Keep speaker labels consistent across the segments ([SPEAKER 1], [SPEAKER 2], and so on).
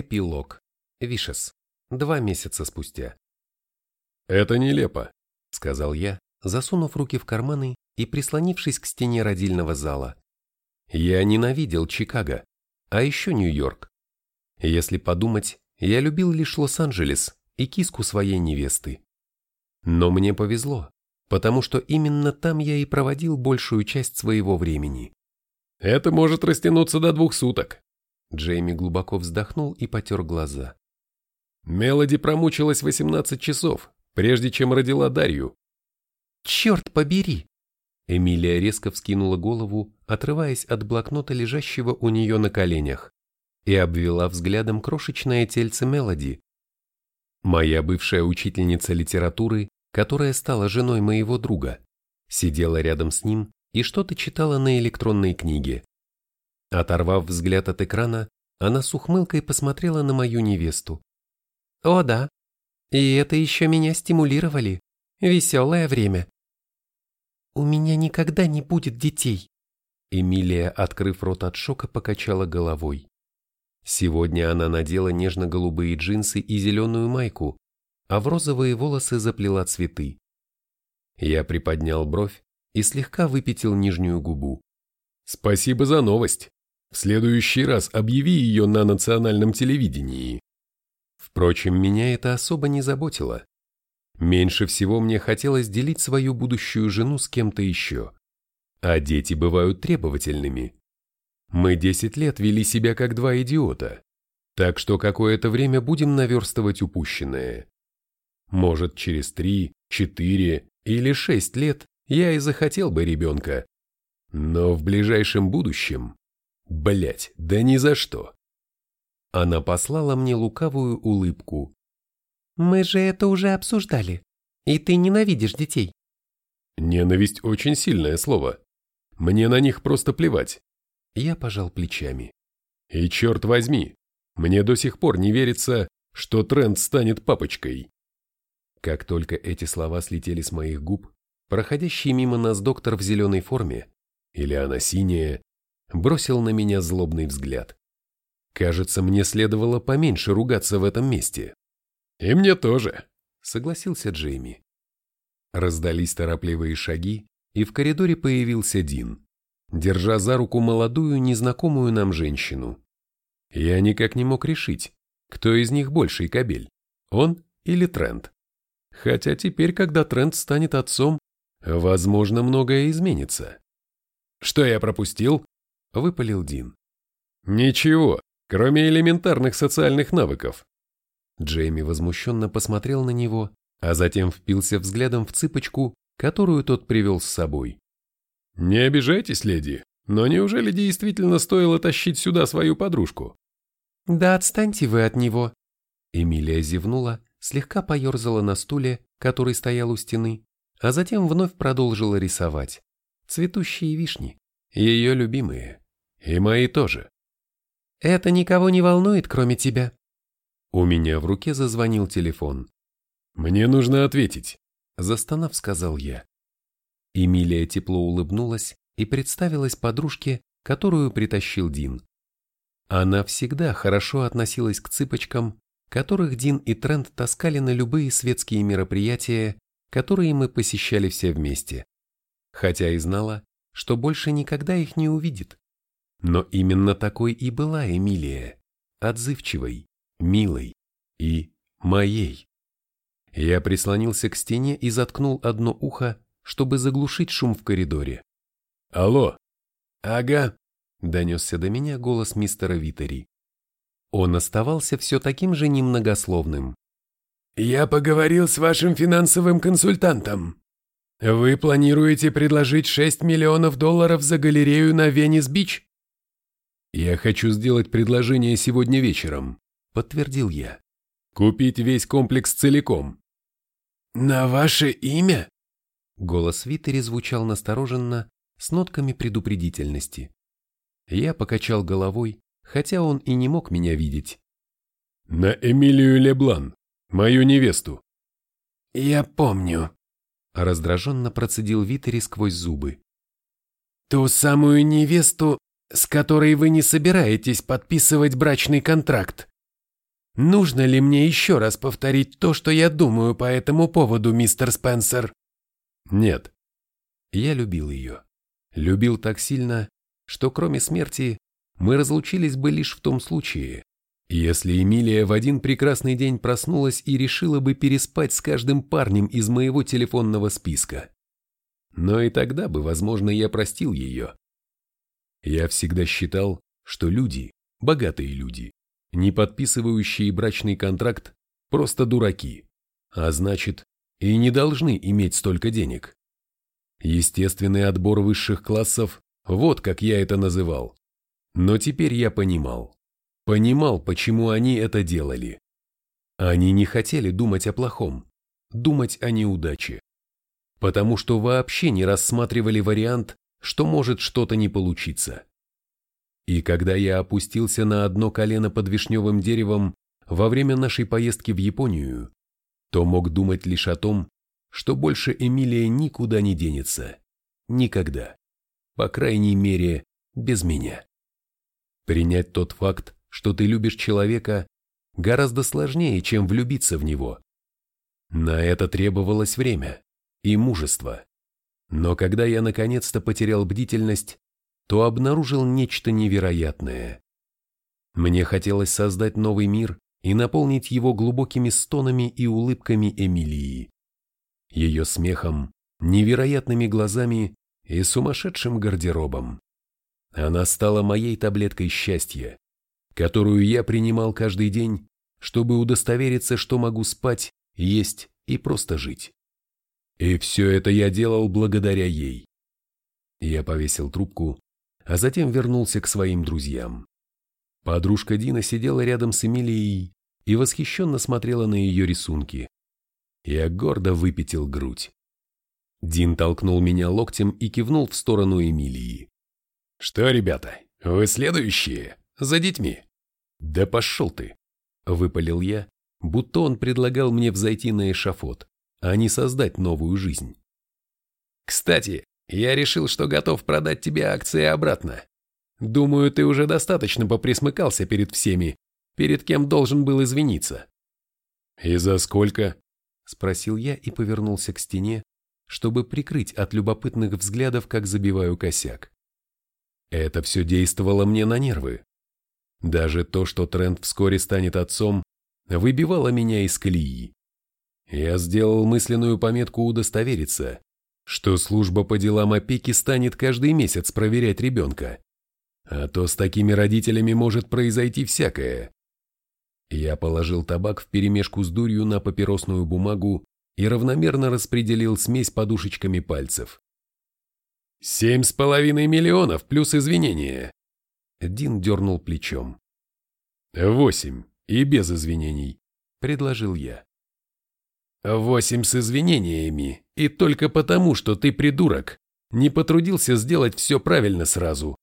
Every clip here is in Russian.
[SPEAKER 1] Эпилог. Вишес. Два месяца спустя.
[SPEAKER 2] «Это нелепо», —
[SPEAKER 1] сказал я, засунув руки в карманы и прислонившись к стене родильного зала. Я ненавидел Чикаго, а еще Нью-Йорк. Если подумать, я любил лишь Лос-Анджелес и киску своей невесты. Но мне повезло, потому что именно там я и проводил большую часть своего времени.
[SPEAKER 2] «Это может растянуться до двух суток»,
[SPEAKER 1] Джейми глубоко вздохнул и потер глаза.
[SPEAKER 2] Мелоди промучилась 18 часов, прежде чем родила Дарью.
[SPEAKER 1] «Черт побери!» Эмилия резко вскинула голову, отрываясь от блокнота, лежащего у нее на коленях, и обвела взглядом крошечное тельце Мелоди. Моя бывшая учительница литературы, которая стала женой моего друга, сидела рядом с ним и что-то читала на электронной книге. Оторвав взгляд от экрана, она с ухмылкой посмотрела на мою невесту. «О да, и это еще меня стимулировали. Веселое время». «У меня никогда не будет детей», Эмилия, открыв рот от шока, покачала головой. Сегодня она надела нежно-голубые джинсы и зеленую майку, а в розовые волосы заплела цветы. Я приподнял бровь и слегка выпятил нижнюю губу.
[SPEAKER 2] «Спасибо за новость!» В следующий раз объяви ее на национальном телевидении.
[SPEAKER 1] Впрочем, меня это особо не заботило. Меньше всего мне хотелось делить свою будущую жену с кем-то еще. А дети бывают требовательными. Мы десять лет вели себя как два идиота, так что какое-то время будем наверстывать упущенное. Может, через три, четыре или шесть лет я и захотел бы ребенка. Но в ближайшем будущем Блять, да ни за что. Она послала мне лукавую улыбку. Мы же это уже обсуждали. И ты ненавидишь детей.
[SPEAKER 2] Ненависть очень сильное слово. Мне на них просто плевать.
[SPEAKER 1] Я пожал плечами.
[SPEAKER 2] И черт возьми, мне до сих пор не верится, что Трент станет папочкой.
[SPEAKER 1] Как только эти слова слетели с моих губ, проходящий мимо нас доктор в зеленой форме, или она синяя, бросил на меня злобный взгляд. Кажется, мне следовало поменьше ругаться в этом месте.
[SPEAKER 2] И мне тоже,
[SPEAKER 1] согласился Джейми. Раздались торопливые шаги, и в коридоре появился Дин, держа за руку молодую, незнакомую нам женщину. Я никак не мог решить, кто из них больший кобель, он или Трент. Хотя теперь, когда Трент станет отцом, возможно, многое изменится.
[SPEAKER 2] Что я пропустил?
[SPEAKER 1] — выпалил Дин.
[SPEAKER 2] «Ничего, кроме элементарных социальных навыков».
[SPEAKER 1] Джейми возмущенно посмотрел на него, а затем впился взглядом в цыпочку, которую тот привел с собой.
[SPEAKER 2] «Не обижайтесь, леди, но неужели действительно стоило тащить сюда свою подружку?»
[SPEAKER 1] «Да отстаньте вы от него!» Эмилия зевнула, слегка поерзала на стуле, который стоял у стены, а затем вновь продолжила рисовать. Цветущие вишни, ее любимые. И мои тоже. Это никого не волнует, кроме тебя. У меня в руке зазвонил телефон.
[SPEAKER 2] Мне нужно ответить,
[SPEAKER 1] застонав, сказал я. Эмилия тепло улыбнулась и представилась подружке, которую притащил Дин. Она всегда хорошо относилась к цыпочкам, которых Дин и Трент таскали на любые светские мероприятия, которые мы посещали все вместе. Хотя и знала, что больше никогда их не увидит. Но именно такой и была Эмилия, отзывчивой, милой и моей. Я прислонился к стене и заткнул одно ухо, чтобы заглушить шум в коридоре.
[SPEAKER 2] «Алло!»
[SPEAKER 1] «Ага», — донесся до меня голос мистера Витери. Он оставался все таким же немногословным.
[SPEAKER 3] «Я поговорил с вашим финансовым консультантом. Вы планируете предложить 6 миллионов долларов за галерею на Венес-Бич?
[SPEAKER 2] Я хочу сделать предложение сегодня вечером, подтвердил я. Купить весь комплекс целиком.
[SPEAKER 3] На ваше имя?
[SPEAKER 1] Голос Витери звучал настороженно, с нотками предупредительности. Я покачал головой, хотя он и не мог меня видеть.
[SPEAKER 2] На Эмилию Леблан, мою невесту.
[SPEAKER 3] Я помню,
[SPEAKER 1] раздраженно процедил Витери сквозь зубы.
[SPEAKER 3] Ту самую невесту, с которой вы не собираетесь подписывать брачный контракт. нужно ли мне еще раз повторить то, что я думаю по этому поводу, мистер Спенсер?
[SPEAKER 1] Нет. Я любил ее. Любил так сильно, что кроме смерти мы разлучились бы лишь в том случае, если Эмилия в один прекрасный день проснулась и решила бы переспать с каждым парнем из моего телефонного списка. Но и тогда бы, возможно, я простил ее. Я всегда считал, что люди, богатые люди, не подписывающие брачный контракт, просто дураки, а значит, и не должны иметь столько денег. Естественный отбор высших классов, вот как я это называл. Но теперь я понимал. Понимал, почему они это делали. Они не хотели думать о плохом, думать о неудаче. Потому что вообще не рассматривали вариант, что может что-то не получиться. И когда я опустился на одно колено под вишневым деревом во время нашей поездки в Японию, то мог думать лишь о том, что больше Эмилия никуда не денется. Никогда. По крайней мере, без меня. Принять тот факт, что ты любишь человека, гораздо сложнее, чем влюбиться в него. На это требовалось время и мужество. Но когда я наконец-то потерял бдительность, то обнаружил нечто невероятное. Мне хотелось создать новый мир и наполнить его глубокими стонами и улыбками Эмилии. Ее смехом, невероятными глазами и сумасшедшим гардеробом. Она стала моей таблеткой счастья, которую я принимал каждый день, чтобы удостовериться, что могу спать, есть и просто жить. И все это я делал благодаря ей. Я повесил трубку, а затем вернулся к своим друзьям. Подружка Дина сидела рядом с Эмилией и восхищенно смотрела на ее рисунки. Я гордо выпятил грудь. Дин толкнул меня локтем и кивнул в сторону Эмилии. «Что, ребята, вы следующие? За детьми?» «Да пошел ты!» — выпалил я, будто он предлагал мне взойти на эшафот, а не создать новую жизнь. «Кстати, я решил, что готов продать тебе акции обратно. Думаю, ты уже достаточно поприсмыкался перед всеми, перед кем должен был извиниться». «И за сколько?» — спросил я и повернулся к стене, чтобы прикрыть от любопытных взглядов, как забиваю косяк. Это все действовало мне на нервы. Даже то, что Трент вскоре станет отцом, выбивало меня из колеи. Я сделал мысленную пометку удостовериться, что служба по делам опеки станет каждый месяц проверять ребенка. А то с такими родителями может произойти всякое. Я положил табак вперемешку с дурью на папиросную бумагу и равномерно распределил смесь подушечками пальцев. «Семь с половиной миллионов плюс извинения!» Дин дернул плечом. «Восемь, и без извинений», — предложил я. «Восемь с извинениями, и только потому, что ты придурок, не потрудился сделать все правильно сразу.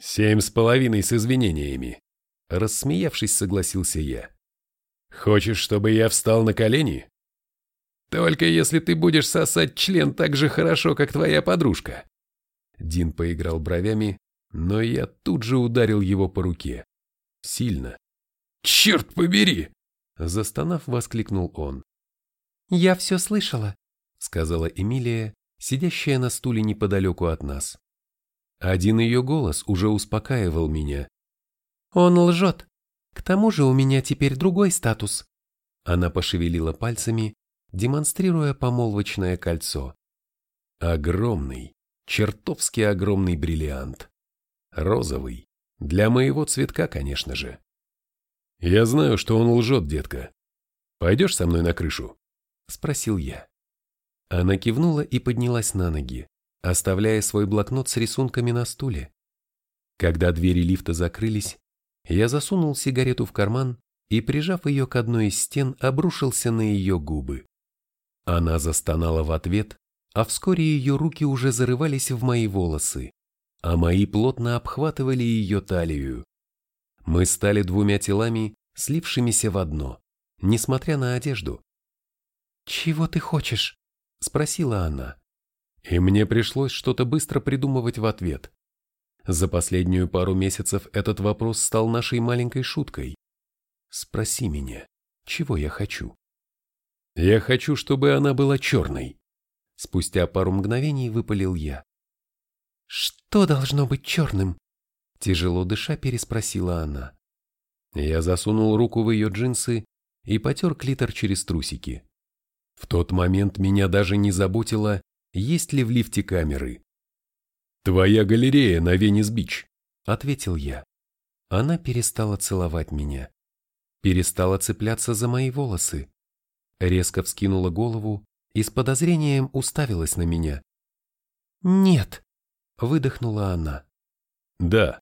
[SPEAKER 1] Семь с половиной с извинениями», — рассмеявшись, согласился я. «Хочешь, чтобы я встал на колени?» «Только если ты будешь сосать член так же хорошо, как твоя подружка». Дин поиграл бровями, но я тут же ударил его по руке. Сильно. «Черт побери!» Застонав, воскликнул он.
[SPEAKER 4] «Я все слышала», —
[SPEAKER 1] сказала Эмилия, сидящая на стуле неподалеку от нас. Один ее голос уже успокаивал меня.
[SPEAKER 4] «Он лжет. К тому же у меня теперь другой статус».
[SPEAKER 1] Она пошевелила пальцами, демонстрируя помолвочное кольцо. Огромный, чертовски огромный бриллиант. Розовый. Для моего цветка, конечно же. Я знаю, что он лжет, детка. Пойдешь со мной на крышу? Спросил я. Она кивнула и поднялась на ноги, оставляя свой блокнот с рисунками на стуле. Когда двери лифта закрылись, я засунул сигарету в карман и, прижав ее к одной из стен, обрушился на ее губы. Она застонала в ответ, а вскоре ее руки уже зарывались в мои волосы, а мои плотно обхватывали ее талию. Мы стали двумя телами, слившимися в одно, несмотря на одежду.
[SPEAKER 4] «Чего ты хочешь?» – спросила она.
[SPEAKER 1] И мне пришлось что-то быстро придумывать в ответ. За последнюю пару месяцев этот вопрос стал нашей маленькой шуткой. Спроси меня, чего я хочу. Я хочу, чтобы она была черной. Спустя пару мгновений выпалил я.
[SPEAKER 4] Что должно быть черным?
[SPEAKER 1] Тяжело дыша переспросила она. Я засунул руку в ее джинсы и потер клитор через трусики. В тот момент меня даже не заботило, есть ли в лифте камеры. «Твоя галерея на Венес-Бич», — ответил я. Она перестала целовать меня. Перестала цепляться за мои волосы. Резко вскинула голову и с подозрением уставилась на меня.
[SPEAKER 4] «Нет», —
[SPEAKER 1] выдохнула она. «Да,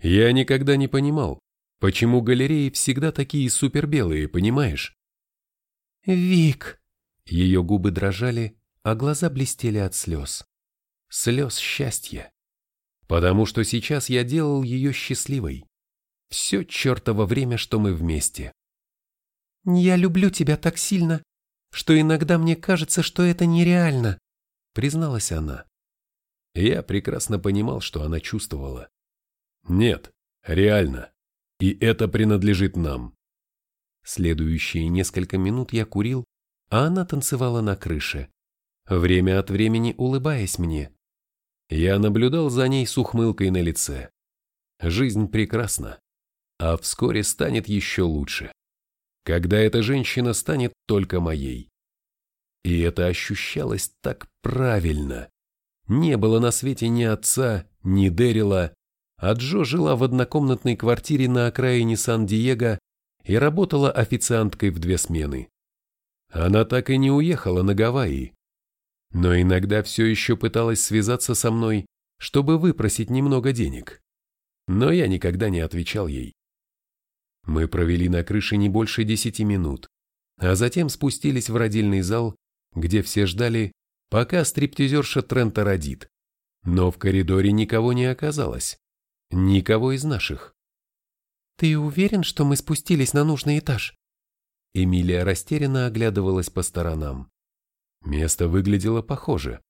[SPEAKER 1] я никогда не понимал, почему галереи всегда такие супербелые, понимаешь?»
[SPEAKER 4] «Вик!»
[SPEAKER 1] Ее губы дрожали, а глаза блестели от слез. Слез счастья. Потому что сейчас я делал ее счастливой. Все чертово время, что мы вместе.
[SPEAKER 4] «Я люблю тебя так сильно, что иногда мне кажется, что это нереально», призналась она.
[SPEAKER 1] Я прекрасно понимал, что она чувствовала. Нет, реально. И это принадлежит нам. Следующие несколько минут я курил, а она танцевала на крыше, время от времени улыбаясь мне. Я наблюдал за ней с ухмылкой на лице. Жизнь прекрасна, а вскоре станет еще лучше, когда эта женщина станет только моей. И это ощущалось так правильно. Не было на свете ни отца, ни Дэрила, а Джо жила в однокомнатной квартире на окраине Сан-Диего и работала официанткой в две смены. Она так и не уехала на Гавайи, но иногда все еще пыталась связаться со мной, чтобы выпросить немного денег. Но я никогда не отвечал ей. Мы провели на крыше не больше десяти минут, а затем спустились в родильный зал, где все ждали, пока стриптизерша Трента родит. Но в коридоре никого не оказалось. Никого из наших.
[SPEAKER 4] «Ты уверен, что мы спустились на нужный этаж?»
[SPEAKER 1] Эмилия растерянно оглядывалась по сторонам. Место выглядело похоже.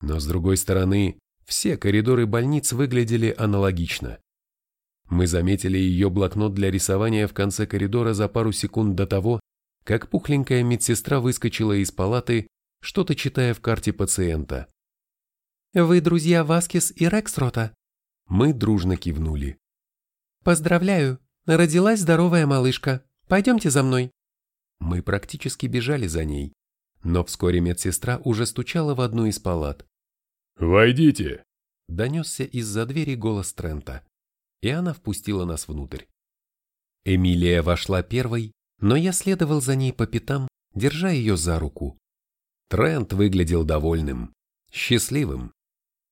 [SPEAKER 1] Но с другой стороны, все коридоры больниц выглядели аналогично. Мы заметили ее блокнот для рисования в конце коридора за пару секунд до того, как пухленькая медсестра выскочила из палаты, что-то читая в карте пациента.
[SPEAKER 4] «Вы друзья Васкис и Рексрота?»
[SPEAKER 1] Мы дружно кивнули.
[SPEAKER 4] «Поздравляю, родилась здоровая малышка. Пойдемте за мной».
[SPEAKER 1] Мы практически бежали за ней, но вскоре медсестра уже стучала в одну из палат.
[SPEAKER 2] «Войдите!»
[SPEAKER 1] – донесся из-за двери голос Трента, и она впустила нас внутрь. Эмилия вошла первой, но я следовал за ней по пятам, держа ее за руку. Трент выглядел довольным, счастливым.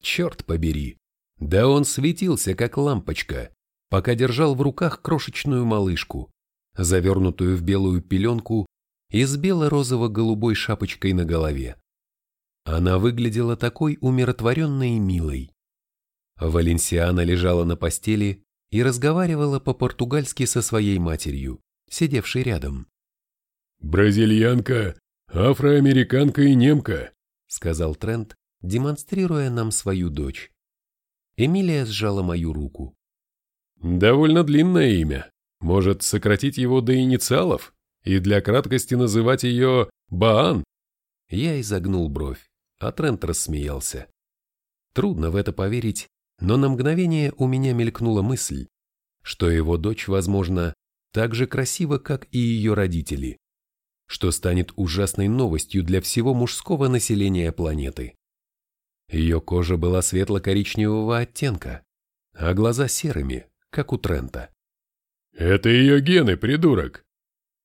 [SPEAKER 1] Черт побери, да он светился, как лампочка, пока держал в руках крошечную малышку завернутую в белую пеленку и с бело-розово-голубой шапочкой на голове. Она выглядела такой умиротворенной и милой. Валенсиана лежала на постели и разговаривала по-португальски со своей матерью, сидевшей рядом.
[SPEAKER 2] «Бразильянка, афроамериканка и немка», —
[SPEAKER 1] сказал Трент, демонстрируя нам свою дочь. Эмилия сжала мою руку.
[SPEAKER 2] «Довольно длинное имя», может, сократить его до инициалов и для краткости называть ее Баан?
[SPEAKER 1] Я изогнул бровь, а Трент рассмеялся. Трудно в это поверить, но на мгновение у меня мелькнула мысль, что его дочь, возможно, так же красива, как и ее родители, что станет ужасной новостью для всего мужского населения планеты. Ее кожа была светло-коричневого оттенка, а глаза серыми, как у Трента.
[SPEAKER 2] «Это ее гены, придурок!»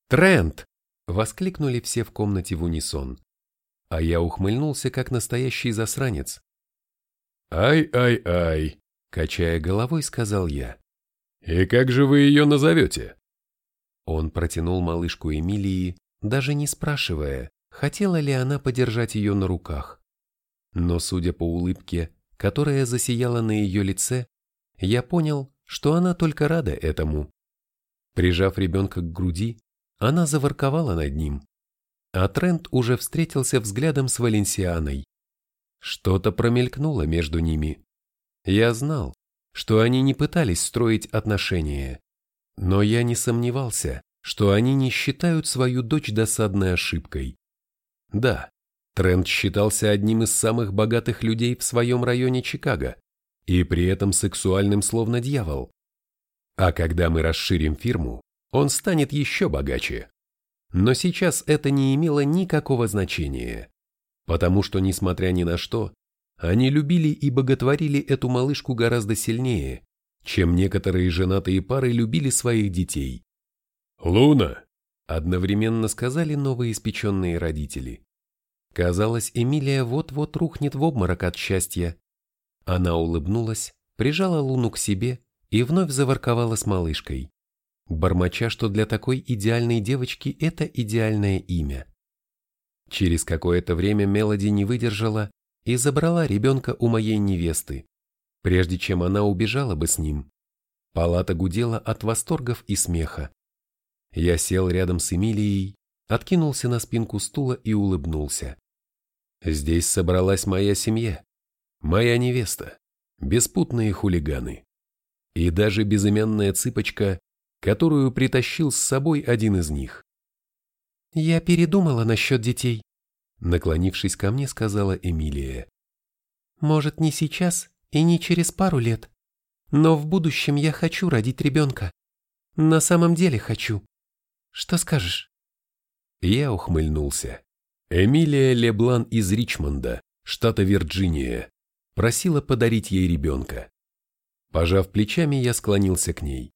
[SPEAKER 1] «Трент!» — воскликнули все в комнате в унисон. А я ухмыльнулся, как настоящий засранец.
[SPEAKER 2] «Ай-ай-ай!»
[SPEAKER 1] — качая головой, сказал я.
[SPEAKER 2] «И как же вы ее назовете?»
[SPEAKER 1] Он протянул малышку Эмилии, даже не спрашивая, хотела ли она подержать ее на руках. Но, судя по улыбке, которая засияла на ее лице, я понял, что она только рада этому. Прижав ребенка к груди, она заворковала над ним, а Трент уже встретился взглядом с Валенсианой. Что-то промелькнуло между ними. Я знал, что они не пытались строить отношения. Но я не сомневался, что они не считают свою дочь досадной ошибкой. Да, Трент считался одним из самых богатых людей в своем районе Чикаго, и при этом сексуальным словно дьявол. А когда мы расширим фирму, он станет еще богаче. Но сейчас это не имело никакого значения, потому что, несмотря ни на что, они любили и боготворили эту малышку гораздо сильнее, чем некоторые женатые пары любили своих детей.
[SPEAKER 2] «Луна!»
[SPEAKER 1] – одновременно сказали новоиспеченные родители. Казалось, Эмилия вот-вот рухнет в обморок от счастья. Она улыбнулась, прижала Луну к себе и вновь заворковала с малышкой, бормоча, что для такой идеальной девочки это идеальное имя. Через какое-то время Мелоди не выдержала и забрала ребенка у моей невесты, прежде чем она убежала бы с ним. Палата гудела от восторгов и смеха. Я сел рядом с Эмилией, откинулся на спинку стула и улыбнулся. Здесь собралась моя семья, моя невеста, беспутные хулиганы. И даже безымянная цыпочка, которую притащил с собой один из них. «Я передумала насчет детей», — наклонившись ко мне, сказала Эмилия. «Может, не сейчас и не через пару лет, но в будущем я хочу родить ребенка. На самом деле хочу. Что скажешь?» Я ухмыльнулся. Эмилия Леблан из Ричмонда, штата Вирджиния, просила подарить ей ребенка. Пожав плечами, я склонился к ней.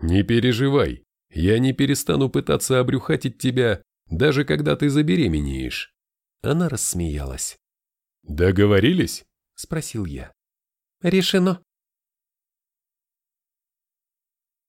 [SPEAKER 1] «Не переживай, я не перестану пытаться обрюхатить тебя, даже когда ты забеременеешь». Она рассмеялась.
[SPEAKER 2] «Договорились?»
[SPEAKER 1] – спросил я. «Решено»,